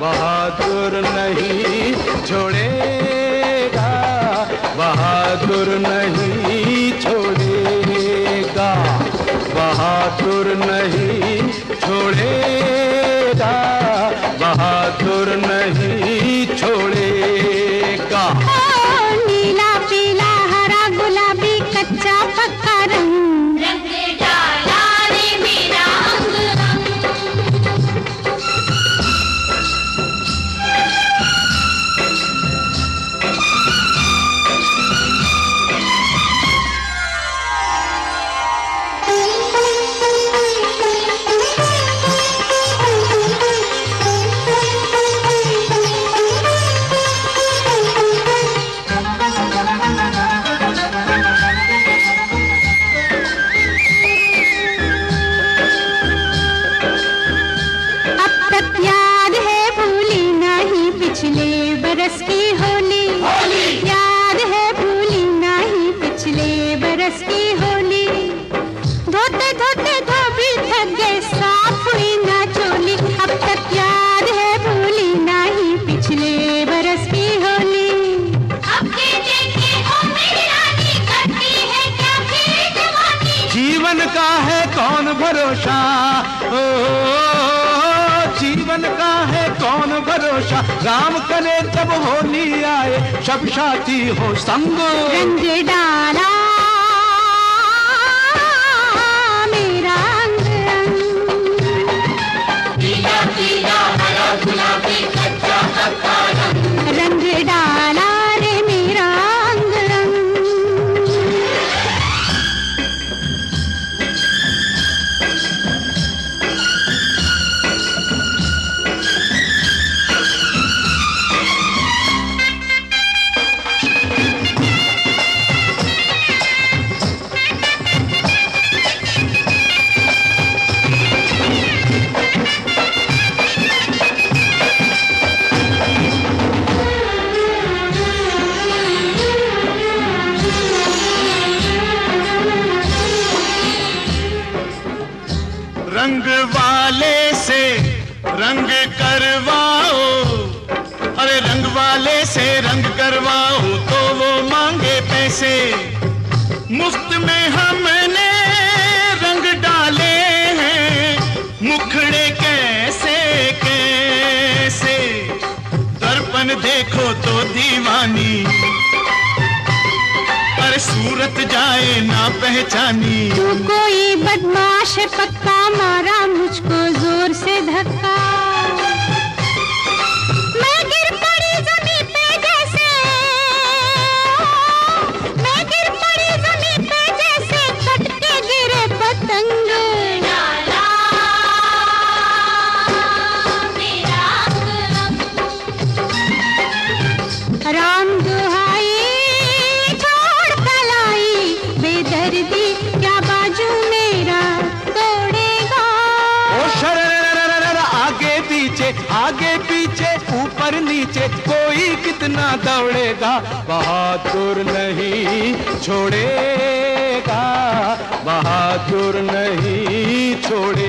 बहादुर नहीं छोड़ेगा बहादुर नहीं छोड़ेगा बहादुर नहीं छोड़ेगा बहादुर नहीं छोड़ेगा। बरस की होली। याद है भूली नहीं पिछले बरस की होली। धोते धोते धोबी थक गए साफ़ हुई ना चोली अब तक याद है भूली नहीं पिछले बरस की होली। अब के देखे ओ मेरी रानी करती है क्या फिर जवानी? जीवन का है कौन भरोसा? ओ जीवन का कौन भरोसा राम करे जब होली आए सब साथी हो संग। रंग डाला मेरा अंग। अंग रंग वाले से रंग करवाओ। अरे रंग वाले से रंग करवाओ तो वो मांगे पैसे। मुफ़्त में हमने रंग डाले हैं। मुखड़े कैसे कैसे? दर्पण देखो तो दीवानी। अरे सूरत जाए ना पहचानी। तू कोई बदमाश पक्का? पीछे आगे पीछे ऊपर नीचे कोई कितना दौड़ेगा बहादुर नहीं छोड़ेगा बहादुर नहीं छोड़ेगा।